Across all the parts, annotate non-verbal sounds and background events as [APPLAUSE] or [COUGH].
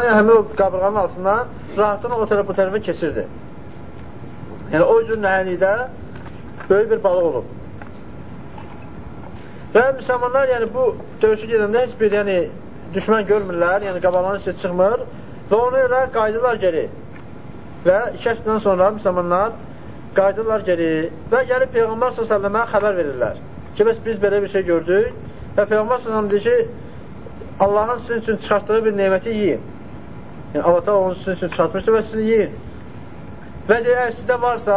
yəni həmin o qabırğanın altından rahatlıqla o tərəf bu tərəfə keçirdi. Yəni o cür nəhənikdə böyük bir balıq olub. Və müsəlmanlar yəni bu döyüşü gedəndə heç bir yəni düşmən görmürlər, yəni qabağlarına heç çıxmır və ona görə qayıdırlar geri. Və iki həftədən sonra müsəlmanlar qayıdırlar geri və gəlib Peyğəmbər s.ə.və xəbər verirlər ki, bəs biz belə bir şey gördük və Peyğəmbər s.ə.v deyir ki, Allahın sizin üçün çıxartdığı bir neməti yiyin. Yəni, Allah onu sizin üçün çıxartmışdır və siz yiyin. Və deyir, əgər sizdə varsa,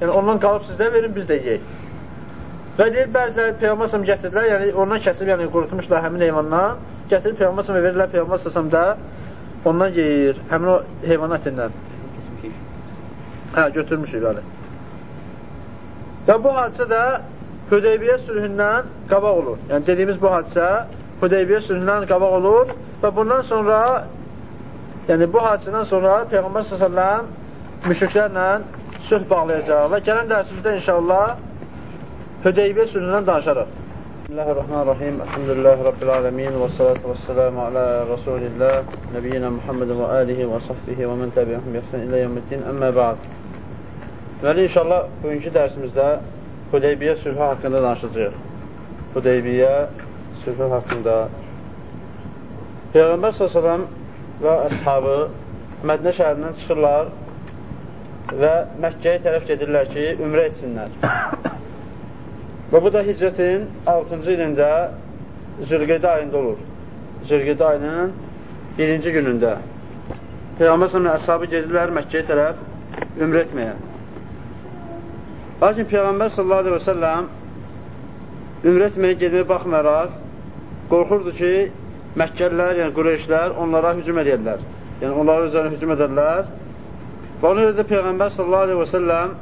yəni ondan qalıb sizdə verin, biz də yeyək. Və deyir, bəziləri Peyğəmbər gətirdilər, yəni ondan kəsib, yəni qurutmuşlar həmin heyvandan, gətirib Peyğəmbər verirlər, Peyğəmbər də ondan yeyir, həmin o heyvan ətindən. Hə, götürmüşük, bəli. Və bu hadisə də Hüdeybiyyə sülhündən qabaq olur. Yəni dediyimiz bu hadisə Hüdeybiyyə sülhündən qabaq olur və bundan sonra yəni bu hadisədən sonra Peyğəmbər s.ə.v müşriklərlə sülh bağlayacaq və gələn dərsimizdə inşallah Hüdeybiyyə sülhündən danışarıq. Bismillahirrahmanirrahim. Elhamdülillahi Rabbil alemin və salatu və selamu alə Rasulillah Nəbiyyina Muhammedin və alihi və sahbihi və mən təbiyyəhum yəhsən ilə yəmməddin. Əmmə bə'd. Deməli, inşallah bugünkü dərsimizdə Hüdeybiyyə sülhü haqqında danışacağıq. Hüdeybiyyə sülhü haqqında Peyğəmbər s.ə.v və əshabı Mədinə şəhərindən çıxırlar və Məkkəyə tərəf gedirlər ki, ümrə etsinlər. [COUGHS] Və bu da hicrətin 6-cı ilində Zülqedə ayında olur. Zülqedə ayının birinci günündə. Peyğəmbər s.ə.v əshabı gedirlər Məkkəyə tərəf ümrə etməyə. Lakin Peyğəmbər s.ə.v ümrə etməyə gedməyə baxmayaraq qorxurdu ki, Məkkəllər, yəni Qureyşlər onlara hücum edərlər. Yəni onlara üzərinə hücum edərlər. Və ona görə də Peyğəmbər sallallahu aleyhi və səlləm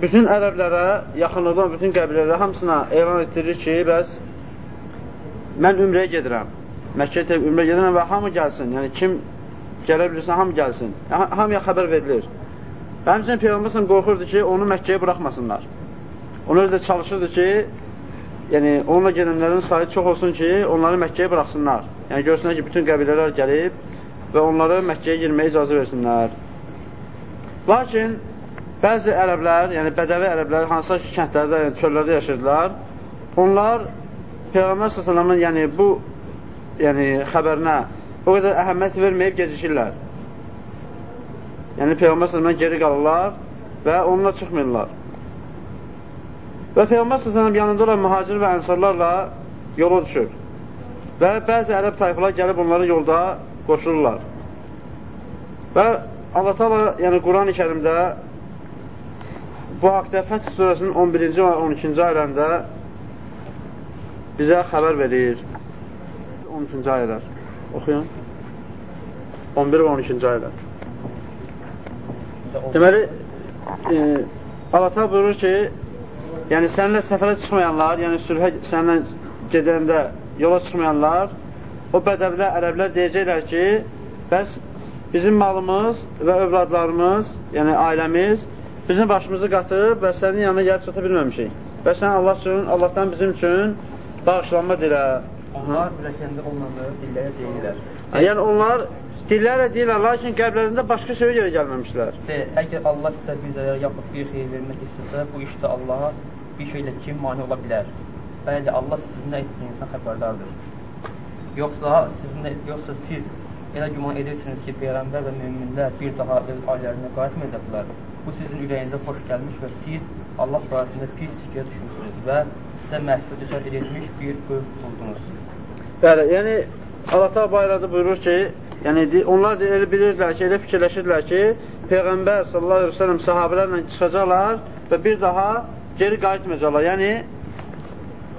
bütün ərəblərə, yaxınlıqdan bütün qəbilələrə hamısına elan etdirir ki, bəs mən ümrəyə gedirəm. Məkkəyə ümrə gedirəm və hamı gəlsin. Yəni kim gələ bilirsə, hamı gəlsin. Hamıya xəbər verilir. Və həmçinin Peyğəmbər qorxurdu ki, onu Məkkəyə buraxmasınlar. Ona görə də çalışırdı ki, yəni onunla gedənlərin sayı çox olsun ki, onları Məkkəyə buraxsınlar. Yəni görsünlər ki, bütün qəbilələr gəlib və onları Məkkəyə girməyə icazə versinlər. Lakin bəzi ərəblər, yəni bədəvi ərəblər, hansısa ki, kəndlərdə, yəni çöllərdə yaşayırdılar, onlar Peyğəmbər s.ə.v-in yəni bu yəni xəbərinə o qədər əhəmiyyət verməyib gecikirlər. Yəni Peyğəmbər s.ə.v geri qalırlar və onunla çıxmırlar. Və Peyğəmbər s.ə.v yanında olan mühacir və ənsarlarla yola düşür. Və bəzi ərəb tayfalar gəlib onları yolda qoşurlar. Və Allah Taala yəni Quran-ı Kərimdə bu haqda Fəth surəsinin 11-ci və 12-ci ayələrində bizə xəbər verir. 13-cü ayələr. Oxuyun. 11 və 12-ci ayələr. Deməli, e, Allah Taala buyurur ki, yəni səninlə səfərə çıxmayanlar, yəni sülhə səninlə gedəndə yola çıxmayanlar, o bədəvlər, ərəblər deyəcəklər ki, bəs bizim malımız və övladlarımız, yəni ailəmiz bizim başımızı qatıb və sənin yanına gəlib çata bilməmişik. Və sən Allah üçün, Allahdan bizim üçün bağışlanma dilə. Onlar biləkəndə olmadığı dillərə deyirlər. Yəni onlar dillərlə deyirlər, lakin qəlblərində başqa şeyə görə gəlməmişlər. Əgər Allah sizə bir zərər yaxud bir xeyir vermək istəsə, bu işdə Allaha bir şeylə kim mani ola bilər? Bəli, Allah sizinlə etdiyinizdən xəbərdardır. Yoxsa sizinlə, yoxsa siz elə güman edirsiniz ki, Peyğəmbər və müminlər bir daha öz ailərinə qayıtmayacaqlar. Bu sizin ürəyinizə xoş gəlmiş və siz Allah barəsində pis fikrə düşmüsünüz və sizə məhsul düzəld edilmiş bir qövm buldunuz. Bəli, yəni Allah Taala bayradı buyurur ki, yəni onlar da elə bilirdilər ki, elə fikirləşirdilər ki, Peyğəmbər sallallahu əleyhi və səlləm sahabelərlə çıxacaqlar və bir daha geri qayıtmayacaqlar. Yəni,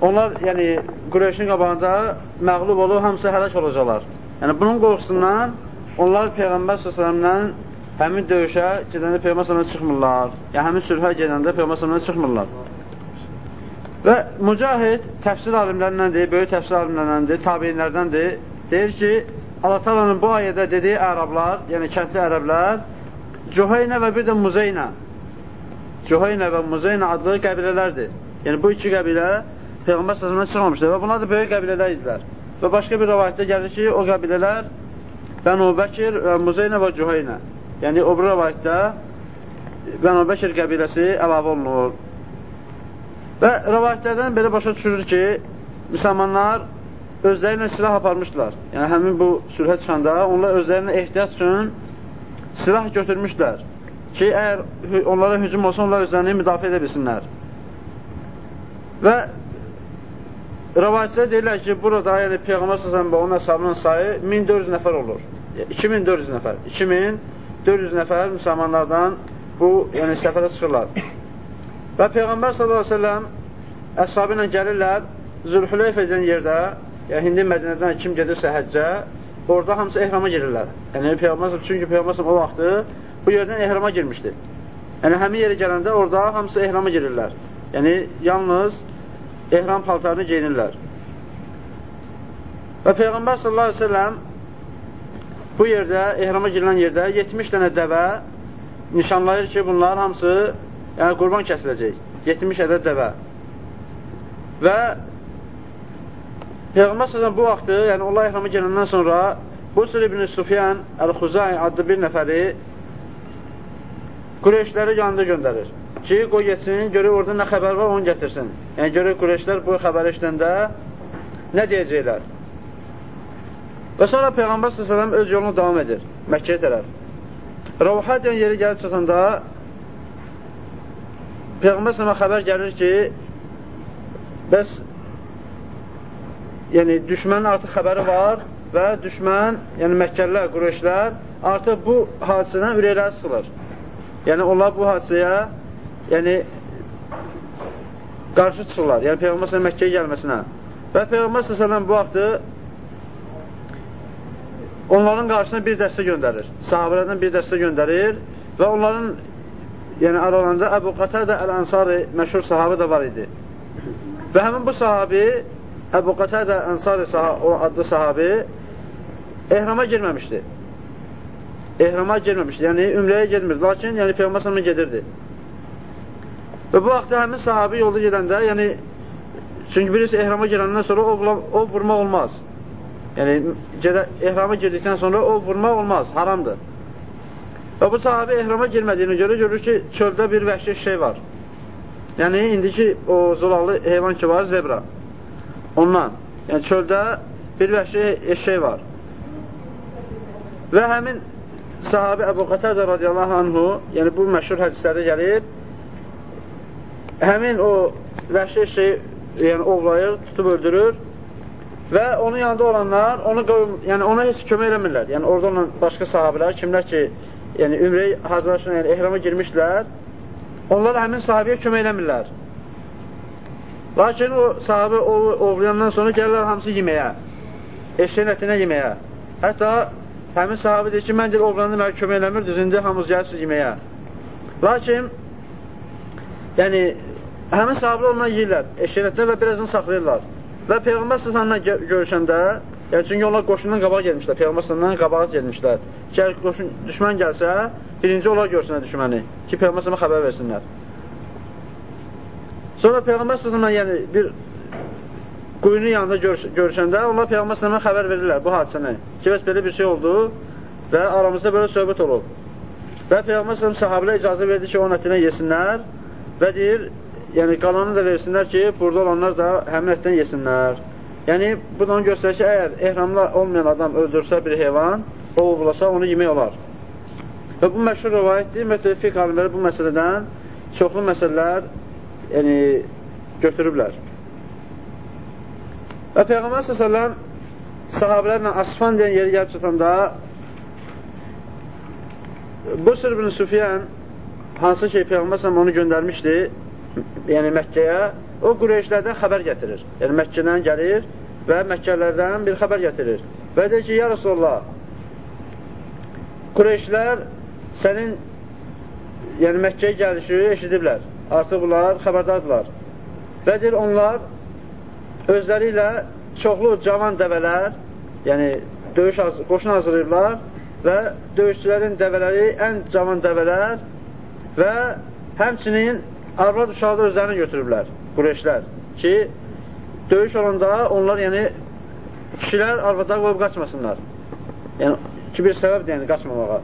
onlar yəni, Qureyşin qabağında məğlub olub, hamısı hələk olacaqlar. Yəni, bunun qorxusundan onlar Peyğəmbər s.ə.vələ həmin döyüşə gedəndə Peyğəmbər s.ə.vələ çıxmırlar. Yəni, həmin sülhə gedəndə Peyğəmbər s.ə.vələ çıxmırlar. Və Mücahid təfsir alimlərindəndir, böyük təfsir alimlərindəndir, tabinlərdəndir. Deyir ki, Allah talanın bu ayədə dediyi ərablar, yəni kəndli ərəblər, Cüheynə və bir də Muzeynə Cüheynə və Muzeynə adlı qəbilələrdir. Yəni bu iki qəbilə Peyğəmbər səsəndən çıxmamışdır və bunlar da böyük qəbilələr idilər. Və başqa bir rəvayətdə gəlir ki, o qəbilələr Bənu Bəkir və Muzeynə və Cüheynə. Yəni, o bir rəvayətdə Bənu Bəkir qəbiləsi əlavə olunur. Və rəvayətlərdən belə başa düşürür ki, müsəlmanlar özlərinə silah aparmışdılar. Yəni, həmin bu sülhə çıxanda onlar özlərinə ehtiyat üçün silah götürmüşlər ki, əgər onlara hücum olsa, onlar özlərini müdafiə edə bilsinlər. Və rəvayətçilər deyirlər ki, burada yəni Peyğəmbər səsələn və onun əsabının sayı 1400 nəfər olur. 2400 nəfər. 2400 nəfər müsəlmanlardan bu yəni səfərə çıxırlar. Və Peyğəmbər s.ə.v əshabı ilə gəlirlər Zülhüleyf edən yerdə, yəni hindi Mədinədən kim gedirsə həccə, orada hamısı ehrama girirlər. Yəni Peyğəmbər çünki Peyğəmbər o vaxtı bu yerdən ehrama girmişdi. Yəni həmin yerə gələndə orada hamısı ehrama girirlər. Yəni yalnız ehram paltarını geyinirlər. Və Peyğəmbər sallallahu əleyhi və səlləm bu yerdə, ehrama girilən yerdə 70 dənə dəvə nişanlayır ki, bunlar hamısı yəni qurban kəsiləcək. 70 ədəd dəvə. Və Peyğəmbər sallallahu bu vaxtı, yəni onlar ehrama gələndən sonra Busr ibn Sufyan Əl-Xuzai adlı bir nəfəri Qureyşləri yanında göndərir ki, qoy getsin, görək orada nə xəbər var, onu gətirsin. Yəni, görək Qureyşlər bu xəbəri işləndə nə deyəcəklər. Və sonra Peyğəmbər s.ə.v öz yolunu davam edir Məkkəyə tərəf. Ravha deyən yeri gəlib çıxanda Peyğəmbər s.ə.və xəbər gəlir ki, bəs yəni düşmənin artıq xəbəri var və düşmən, yəni Məkkəllər, Qureyşlər artıq bu hadisədən ürəkləri sıxılır. Yəni, onlar bu hadisəyə yəni, qarşı çıxırlar. Yəni, Peyğəmbər s.ə.v Məkkəyə gəlməsinə. Və Peyğəmbər s.ə.v bu vaxtı onların qarşısına bir dəstə göndərir. Sahabələrdən bir dəstə göndərir və onların yəni, aralarında Əbu Qatədə Əl-Ənsari məşhur sahabə də var idi. Və həmin bu sahabi, Əbu Qatədə Ənsari sahab, o adlı sahabi ehrama girməmişdi ehrama girməmişdi, yəni ümrəyə getmirdi, lakin yəni Peyğəmbər sallallahu gedirdi. Və bu vaxtda həmin sahabi yolda gedəndə, yəni çünki birisi ehrama girəndən sonra o, o vurmaq olmaz. Yəni gedə, ehrama girdikdən sonra o vurmaq olmaz, haramdır. Və bu sahabi ehrama girmədiyini görə görür ki, çöldə bir vəhşi şey var. Yəni indiki o zolaqlı heyvan ki var, zebra. Ondan. Yəni çöldə bir vəhşi eşək var. Və həmin sahabi Əbu Qatədə radiyallahu anhu, yəni bu məşhur hədislərdə gəlir, həmin o vəhşi şey, yəni ovlayır, tutub öldürür və onun yanında olanlar onu yəni ona heç kömək eləmirlər. Yəni orada olan başqa sahabilər, kimlər ki, yəni ümrəyə hazırlaşan, yəni ehrama girmişlər, onlar həmin sahabiyə kömək eləmirlər. Lakin o sahabi ovlayandan sonra gəlirlər hamısı yeməyə, eşeğin ətinə yeməyə. Hətta Həmin sahabi deyir ki, mən deyir, oğlanı mənə kömək eləmirdir, indi hamız gəlirsiniz yeməyə. Lakin, yəni, həmin sahabilər ondan yeyirlər, eşirətdə və birazdan saxlayırlar. Və Peyğəmbər səsənlə görüşəndə, yəni, çünki onlar qoşundan qabağa gelmişlər, Peyğəmbər səsənlə qabağa gelmişlər. Gəl, qoşun, düşmən gəlsə, birinci onlar görsünlər düşməni, ki, Peyğəmbər səsənlə xəbər versinlər. Sonra Peyğəmbər səsənlə, yəni, bir quyunun yanında görüş görüşəndə onlar Peyğəmbər sələmə xəbər verirlər bu hadisəni. Ki, bəs belə bir şey oldu və aramızda belə söhbət olub. Və Peyğəmbər sələm sahabilə icazə verdi ki, onun ətinə yesinlər və deyir, yəni qalanı da versinlər ki, burada olanlar da həmin ətdən yesinlər. Yəni, bu da onu göstərir ki, əgər ehramda olmayan adam öldürsə bir heyvan, o ovlasa, onu yemək olar. Və bu məşhur rivayətdir, mütəfiq alimləri bu məsələdən çoxlu məsələlər yəni, götürüblər. Və Peyğəmbər s.ə.v sahabələrlə Asfan deyən yeri gəlib çatanda Busr ibn Sufyan hansı ki Peyğəmbər s.ə.v onu göndərmişdi yəni Məkkəyə o Qureyşlərdən xəbər gətirir. Yəni Məkkədən gəlir və Məkkələrdən bir xəbər gətirir. Və deyir ki, ya Rasulullah Qureyşlər sənin yəni Məkkəyə gəlişi eşidiblər. Artıq bunlar xəbərdardırlar. Və deyir, onlar özləri ilə çoxlu cavan dəvələr, yəni döyüş qoşun hazırlayırlar və döyüşçülərin dəvələri ən cavan dəvələr və həmçinin arvad uşaqda özlərini götürüblər, Qureyşlər ki, döyüş olanda onlar yəni kişilər arvada qoyub qaçmasınlar. Yəni ki, bir səbəbdir, yəni qaçmamağa.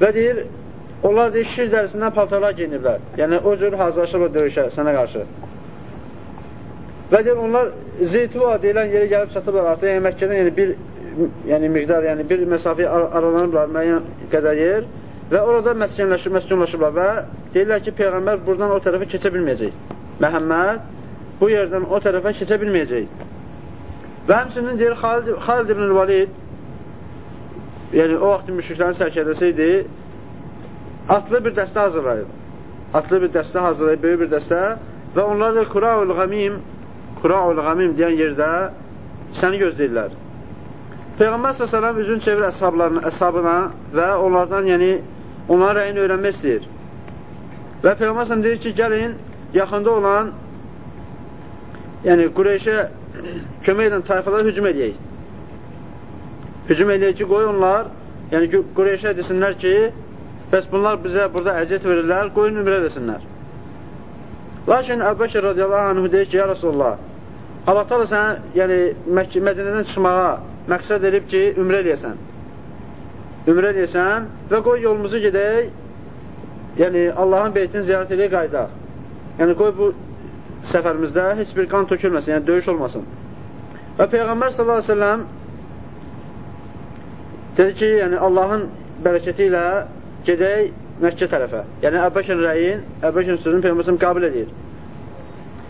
Və deyir, onlar deyir, şir dərisindən paltarlar giyiniblər. Yəni, o cür hazırlaşırlar döyüşə, sənə qarşı. Və deyir, onlar Zeytuva deyilən yerə gəlib çatıblar artıq, yəni Məkkədən yəni bir yəni miqdar, yəni bir məsafə aralanıblar müəyyən qədər yer və orada məskunlaşıb, məskunlaşıblar və deyirlər ki, Peyğəmbər buradan o tərəfə keçə bilməyəcək. Məhəmməd bu yerdən o tərəfə keçə bilməyəcək. Və həmçinin deyir, Xalid, Xalid ibn Valid yəni o vaxt müşriklərin sərkədəsi idi, atlı bir dəstə hazırlayıb. Atlı bir dəstə hazırlayıb, böyük bir dəstə və onlar da Quraul Qamim Quraul Qamim deyən yerdə səni gözləyirlər. Peyğəmbər s.ə.v üzün çevir əshablarına, əshabına və onlardan, yəni, onların rəyini öyrənmək istəyir. Və Peyğəmbər s.ə.v deyir ki, gəlin, yaxında olan, yəni, Qureyşə [CLEARS THROAT] kömək edən tayfalara hücum edəyək. Hücum edəyək ki, qoy onlar, yəni, Qureyşə desinlər ki, bəs bunlar bizə burada əziyyət verirlər, qoyun ümrə desinlər. Lakin Əbbəkir radiyallahu anhu deyir ki, ya Rasulullah, Allah tala sənə, yəni, Mədinədən çıxmağa məqsəd edib ki, ümrə eləyəsən. Ümrə eləyəsən və qoy yolumuzu gedək, yəni Allahın beytini ziyarət edək qaydaq. Yəni qoy bu səfərimizdə heç bir qan tökülməsin, yəni döyüş olmasın. Və Peyğəmbər sallallahu əleyhi və səlləm dedi ki, yəni Allahın bərəkəti ilə gedək Məkkə tərəfə. Yəni Əbbəkin rəyin, Əbbəkin sözünü Peyğəmbər qəbul edir.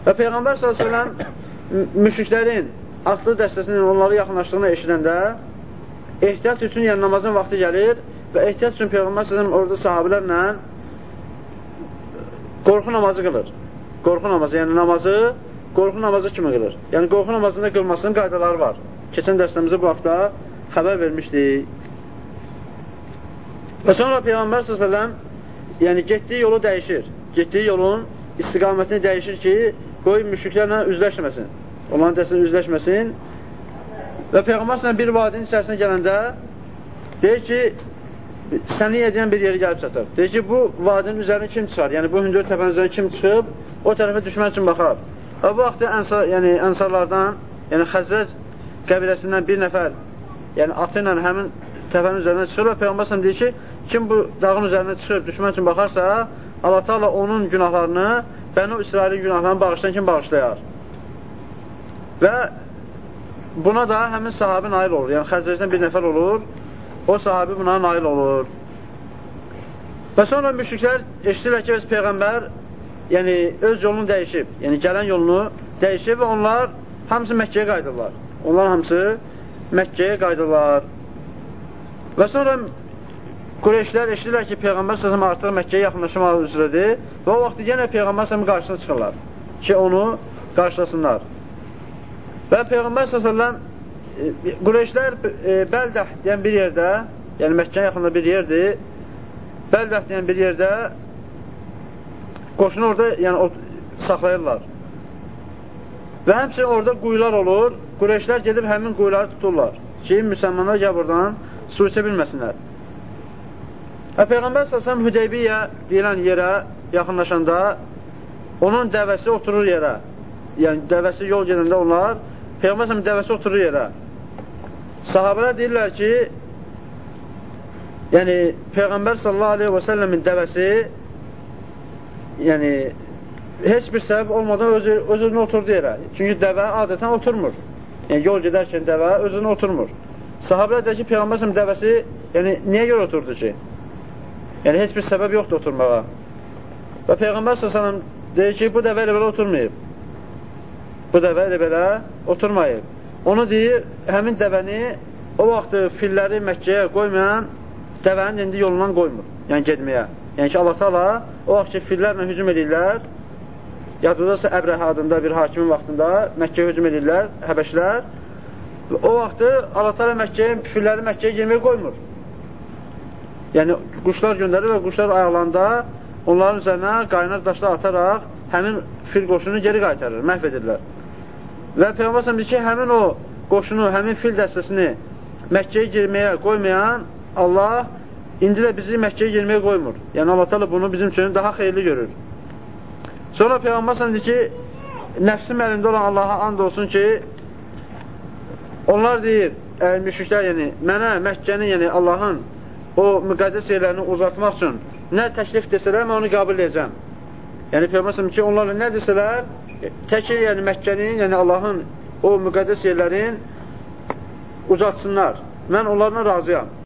Və Peyğəmbər sallallahu əleyhi və səlləm müşriklərin atlı dəstəsinin onları yaxınlaşdığını eşidəndə ehtiyat üçün yəni namazın vaxtı gəlir və ehtiyat üçün Peyğəmbər səsəm orada sahabilərlə qorxu namazı qılır. Qorxu namazı, yəni namazı qorxu namazı kimi qılır. Yəni qorxu namazında qılmasının qaydaları var. Keçən dərslərimizdə bu haqda xəbər vermişdik. Və sonra Peyğəmbər səsələm yəni getdiyi yolu dəyişir. Getdiyi yolun istiqamətini dəyişir ki, qoy müşriklərlə üzləşməsin onların dəstəsinin üzləşməsin. Və Peyğəmbər bir vadinin içərisinə gələndə deyir ki, səni edən bir yeri gəlib çatır. Deyir ki, bu vadinin üzərinə kim çıxar? Yəni, bu hündür təpənin üzərinə kim çıxıb, o tərəfə düşmək üçün baxar. Və bu vaxtda ənsar, yəni, ənsarlardan, yəni Xəzrəc qəbiləsindən bir nəfər, yəni atı ilə həmin təpənin üzərinə çıxır və Peyğəmbər deyir ki, kim bu dağın üzərinə çıxıb düşmək üçün baxarsa, Allah-u Teala onun günahlarını, Bənu İsrailin günahlarını bağışlayan kim bağışlayar? Və buna da həmin sahabi nail olur. Yəni Xəzrəcdən bir nəfər olur, o sahabi buna nail olur. Və sonra müşriklər eşitirlər ki, Peyğəmbər yəni, öz yolunu dəyişib, yəni gələn yolunu dəyişib və onlar hamısı Məkkəyə qayıdırlar. Onlar hamısı Məkkəyə qayıdırlar. Və sonra Qureyşlər eşidirlər ki, Peyğəmbər səsəm artıq Məkkəyə yaxınlaşmaq üzrədir və o vaxt yenə Peyğəmbər səsəmin qarşısına çıxırlar ki, onu qarşılasınlar. Və Peyğəmbər s.ə.v Qureyşlər e, Bəldah deyən bir yerdə, yəni Məkkənin yaxında bir yerdir, Bəldah deyən bir yerdə qoşunu orada yəni, saxlayırlar. Və həmçinin orada quyular olur, Qureyşlər gedib həmin quyuları tuturlar ki, müsəlmanlar gəl buradan su içə bilməsinlər. Və Peyğəmbər s.ə.v Hüdeybiyyə deyilən yerə yaxınlaşanda onun dəvəsi oturur yerə. Yəni, dəvəsi yol gedəndə onlar Peyğəmbər səhəm dəvəsi oturur yerə. Sahabələr deyirlər ki, yəni Peyğəmbər sallallahu aleyhi və səlləmin dəvəsi yəni heç bir səbəb olmadan öz, öz özünə oturdu yerə. Çünki dəvə adətən oturmur. Yəni yol gedərkən dəvə özünə oturmur. Sahabələr deyir ki, Peyğəmbər səhəm dəvəsi yəni niyə görə oturdu ki? Yəni heç bir səbəb yoxdur oturmağa. Və Peyğəmbər sallallahu deyir ki, bu dəvə elə belə oturmayıb. Bu dəvə elə belə oturmayıb. Onu deyir, həmin dəvəni o vaxt filləri Məkkəyə qoymayan dəvənin indi yolundan qoymur, yəni getməyə. Yəni ki, Allah Taala o vaxt ki, fillərlə hücum edirlər, yadınızdasa Əbrəhə adında bir hakimin vaxtında Məkkəyə hücum edirlər, Həbəşlər. O vaxtı Allah Taala Məkkəyə, filləri Məkkəyə girməyə qoymur. Yəni, quşlar göndərir və quşlar ayaqlarında onların üzərinə qaynar daşlar ataraq həmin fil qoşunu geri qaytarır, məhv edirlər. Və Peyğəmbər deyir ki, həmin o qoşunu, həmin fil dəstəsini Məkkəyə girməyə qoymayan Allah indi də bizi Məkkəyə girməyə qoymur. Yəni Allah təala bunu bizim üçün daha xeyirli görür. Sonra Peyğəmbər deyir ki, nəfsim əlində olan Allaha and olsun ki, Onlar deyir, əl müşriklər, yəni, mənə Məkkənin, yəni Allahın o müqəddəs yerlərini uzatmaq üçün nə təklif desələr, mən onu qəbul edəcəm. Yəni, Peyğəmbər ki, onlarla nə desələr, təkir, yəni Məkkənin, yəni Allahın o müqəddəs yerlərin uzatsınlar. Mən onlarla razıyam.